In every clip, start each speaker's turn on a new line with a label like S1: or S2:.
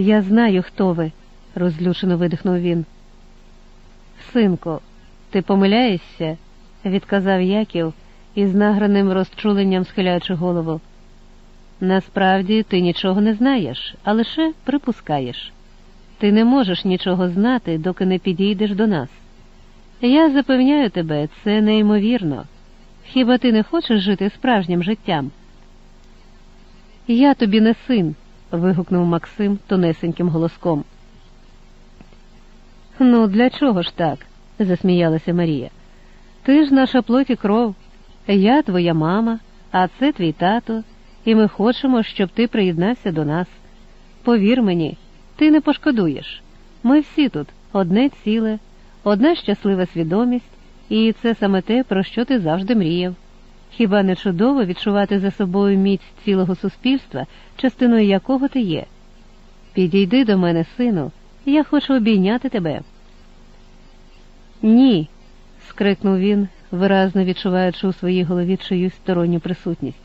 S1: Я знаю, хто ви, розлючено видихнув він. Синку, ти помиляєшся? відказав Яків із награним розчуленням схиляючи голову. Насправді ти нічого не знаєш, а лише припускаєш. Ти не можеш нічого знати, доки не підійдеш до нас. Я запевняю тебе, це неймовірно. Хіба ти не хочеш жити справжнім життям? Я тобі не син, вигукнув Максим тонесеньким голоском. Ну, для чого ж так? засміялася Марія. Ти ж наша плоть і кров, я твоя мама, а це твій тато, і ми хочемо, щоб ти приєднався до нас. Повір мені, ти не пошкодуєш. Ми всі тут одне ціле, одна щаслива свідомість, і це саме те, про що ти завжди мріяв. Хіба не чудово відчувати за собою міць цілого суспільства, частиною якого ти є? Підійди до мене, сину, я хочу обійняти тебе. Ні. скрикнув він, виразно відчуваючи у своїй голові чиюсь сторонню присутність.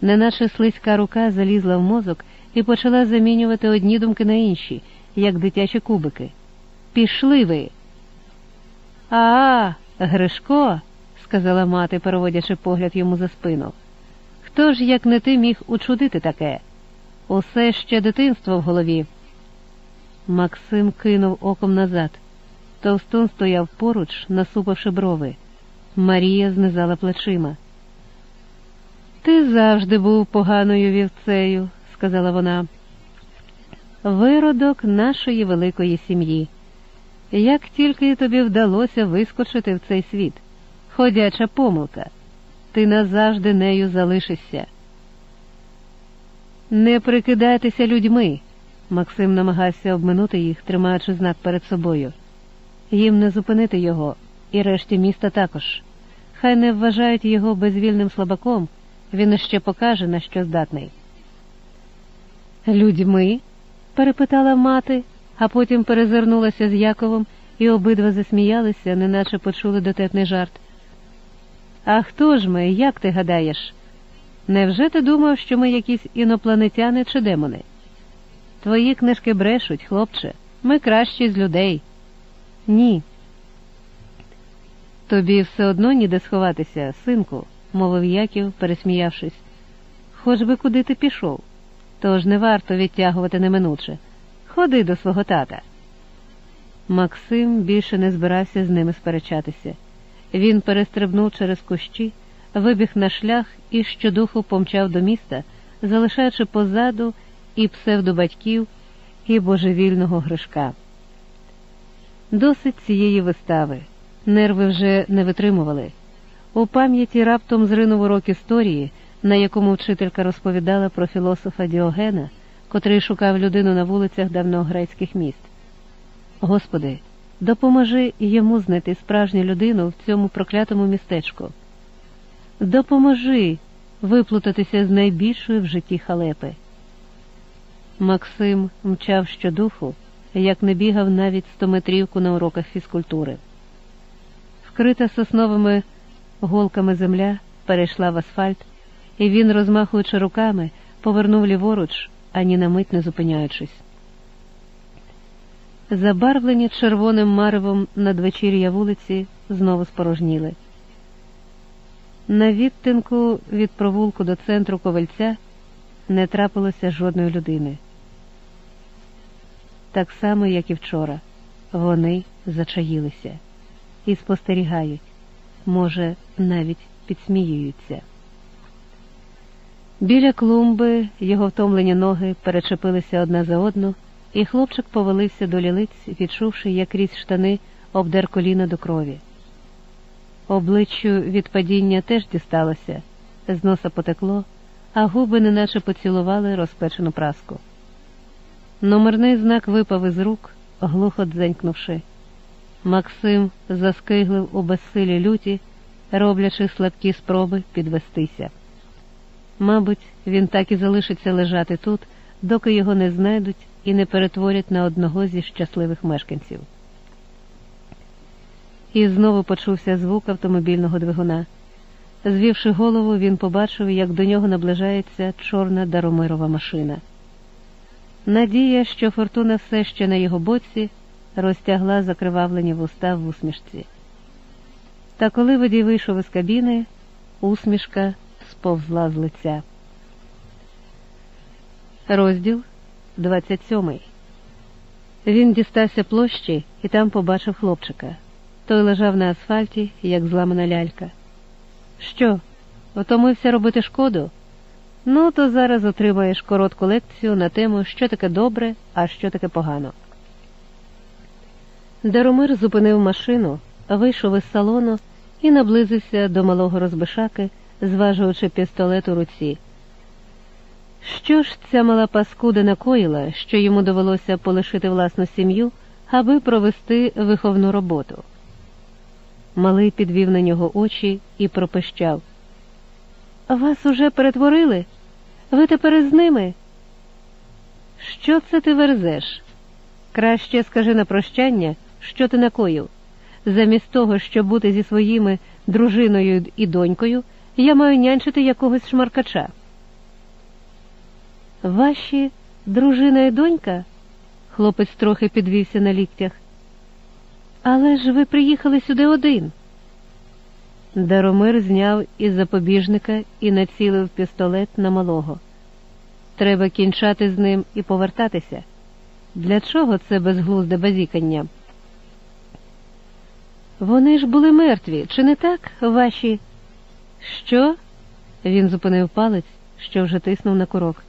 S1: Неначе слизька рука залізла в мозок і почала замінювати одні думки на інші, як дитячі кубики. Пішли ви. А, Гришко, сказала мати, переводячи погляд йому за спину. Хто ж, як не ти, міг учудити таке? Усе ще дитинство в голові. Максим кинув оком назад. Товстун стояв поруч, насупивши брови. Марія знизала плечима. Ти завжди був поганою вівцею, сказала вона. Виродок нашої великої сім'ї. Як тільки тобі вдалося вискочити в цей світ, ходяча помилка, ти назавжди нею залишишся. Не прикидайтеся людьми. Максим намагався обминути їх, тримаючи знак перед собою. Їм не зупинити його, і решті міста також. Хай не вважають його безвільним слабаком, він іще покаже, на що здатний. Людьми? перепитала мати, а потім перезирнулася з Яковом, і обидва засміялися, неначе почули дотепний жарт. А хто ж ми, як ти гадаєш? Невже ти думав, що ми якісь інопланетяни чи демони? Твої книжки брешуть, хлопче, ми кращі з людей. Ні. Тобі все одно ніде сховатися, синку, мовив Яків, пересміявшись. Хоч би куди ти пішов, тож не варто відтягувати неминуче. Ходи до свого тата. Максим більше не збирався з ними сперечатися. Він перестрибнув через кущі, вибіг на шлях і щодуху помчав до міста, залишаючи позаду і псевдобатьків, і божевільного гришка. Досить цієї вистави. Нерви вже не витримували. У пам'яті раптом зринув урок історії, на якому вчителька розповідала про філософа Діогена, котрий шукав людину на вулицях давньогрецьких міст. Господи, допоможи йому знайти справжню людину в цьому проклятому містечку. Допоможи виплутатися з найбільшої в житті халепи. Максим мчав щодуху, як не бігав навіть стометрівку на уроках фізкультури. Вкрита сосновими голками земля перейшла в асфальт, і він, розмахуючи руками, повернув ліворуч, ані на мить не зупиняючись. Забарвлені червоним маревом надвечір'я вулиці знову спорожніли. На відтинку від провулку до центру ковальця не трапилося жодної людини. Так само, як і вчора, вони зачаїлися і спостерігають, може, навіть підсміюються. Біля клумби його втомлені ноги перечепилися одна за одну, і хлопчик повалився до лілиць, відчувши, як крізь штани обдер коліна до крові. Обличчю від падіння теж дісталося, з носа потекло, а губи неначе поцілували розпечену праску. Номерний знак випав із рук, глухо дзенькнувши. Максим заскиглив у безсилі люті, роблячи слабкі спроби підвестися. Мабуть, він так і залишиться лежати тут, доки його не знайдуть і не перетворять на одного зі щасливих мешканців. І знову почувся звук автомобільного двигуна. Звівши голову, він побачив, як до нього наближається чорна даромирова машина. Надія, що фортуна все ще на його боці, розтягла закривавлені вуста в усмішці. Та коли водій вийшов із кабіни, усмішка сповзла з лиця. Розділ 27 Він дістався площі і там побачив хлопчика. Той лежав на асфальті, як зламана лялька. Що, отомився робити шкоду? Ну, то зараз отримаєш коротку лекцію на тему, що таке добре, а що таке погано. Даромир зупинив машину, вийшов із салону і наблизився до малого розбишаки, зважуючи пістолет у руці. Що ж ця мала паскуда накоїла, що йому довелося полишити власну сім'ю, аби провести виховну роботу? Малий підвів на нього очі і пропищав. Вас уже перетворили? Ви тепер із ними? Що це ти верзеш? Краще скажи на прощання, що ти накоїв. Замість того, щоб бути зі своїми дружиною і донькою, я маю нянчити якогось шмаркача. Ваші дружина і донька? Хлопець трохи підвівся на ліктях. Але ж ви приїхали сюди один. Даромир зняв із запобіжника і націлив пістолет на малого. Треба кінчати з ним і повертатися. Для чого це безглузде базікання? Вони ж були мертві, чи не так, ваші? Що? Він зупинив палець, що вже тиснув на курок.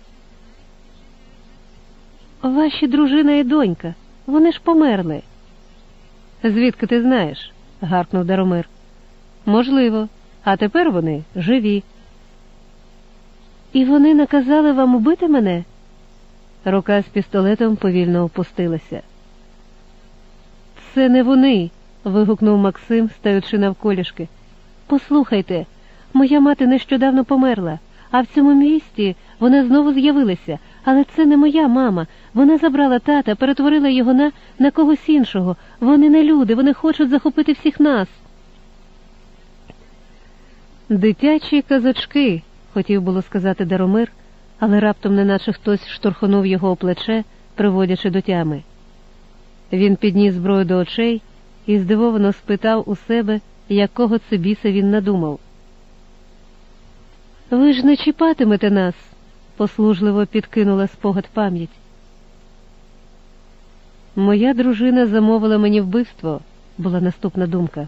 S1: Ваші дружина і донька, вони ж померли. Звідки ти знаєш? гаркнув Даромир. Можливо, а тепер вони живі. І вони наказали вам убити мене? Рука з пістолетом повільно опустилася. Це не вони. вигукнув Максим, стаючи навколішки. Послухайте, моя мати нещодавно померла, а в цьому місті вона знову з'явилася, але це не моя мама. Вона забрала тата, перетворила його на, на когось іншого. Вони не люди, вони хочуть захопити всіх нас. Дитячі казочки, хотів було сказати Даромир, але раптом, неначе хтось штурхонув його у плече, приводячи до тями. Він підніс зброю до очей і здивовано спитав у себе, якого це біса він надумав. Ви ж не чіпатимете нас, послужливо підкинула спогад пам'ять. Моя дружина замовила мені вбивство, була наступна думка.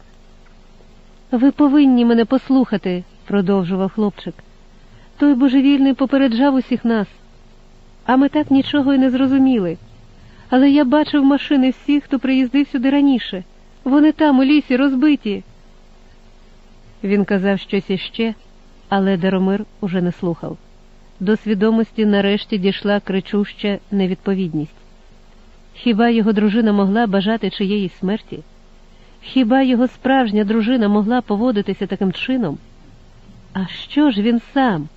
S1: Ви повинні мене послухати, продовжував хлопчик. Той божевільний попереджав усіх нас, а ми так нічого й не зрозуміли. Але я бачив машини всіх, хто приїздив сюди раніше. Вони там, у лісі, розбиті. Він казав щось іще, але Даромир уже не слухав. До свідомості нарешті дійшла кричуща невідповідність. Хіба його дружина могла бажати чиєїсь смерті? Хіба його справжня дружина могла поводитися таким чином? А що ж він сам?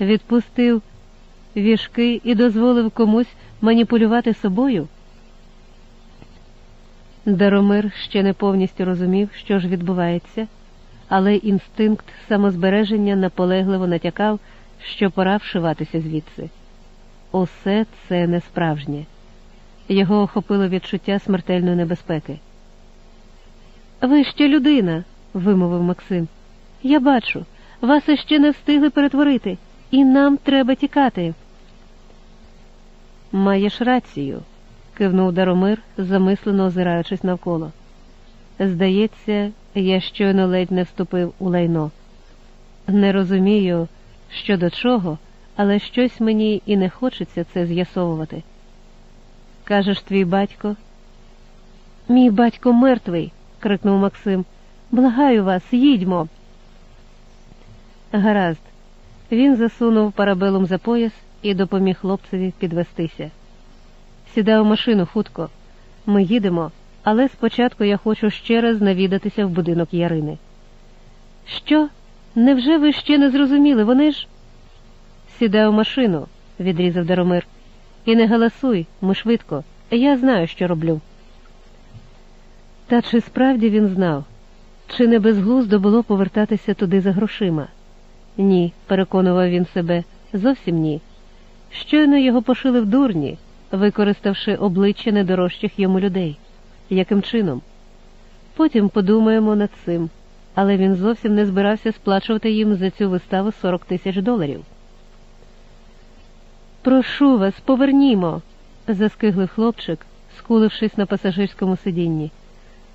S1: Відпустив вішки і дозволив комусь маніпулювати собою? Даромир ще не повністю розумів, що ж відбувається, але інстинкт самозбереження наполегливо натякав, що пора вшиватися звідси. Усе це не справжнє. Його охопило відчуття смертельної небезпеки. Ви ще людина, вимовив Максим. Я бачу, вас іще не встигли перетворити, і нам треба тікати. Маєш рацію, кивнув Даромир, замислено озираючись навколо. Здається, я щойно ледь не вступив у лайно. Не розумію, що до чого, але щось мені і не хочеться це з'ясовувати. Кажеш, твій батько? Мій батько мертвий крикнув Максим. Благаю вас, їдьмо. Гаразд. Він засунув парабелом за пояс і допоміг хлопцеві підвестися. Сідай у машину хутко. Ми їдемо, але спочатку я хочу ще раз навідатися в будинок Ярини. Що? Невже ви ще не зрозуміли? Вони ж. Сідай у машину, відрізав Даромир. І не галасуй, ми швидко. Я знаю, що роблю. Та чи справді він знав, чи не безглуздо було повертатися туди за грошима? Ні, переконував він себе, зовсім ні. Щойно його пошили в дурні, використавши обличчя недорожчих йому людей. Яким чином? Потім подумаємо над цим, але він зовсім не збирався сплачувати їм за цю виставу 40 тисяч доларів. Прошу вас, повернімо, заскиглив хлопчик, скулившись на пасажирському сидінні.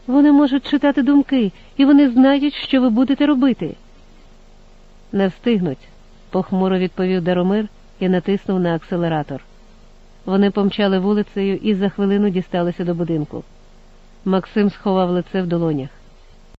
S1: Вони можуть читати думки, і вони знають, що ви будете робити. Не встигнуть, похмуро відповів Даромир і натиснув на акселератор. Вони помчали вулицею і за хвилину дісталися до будинку. Максим сховав лице в долонях.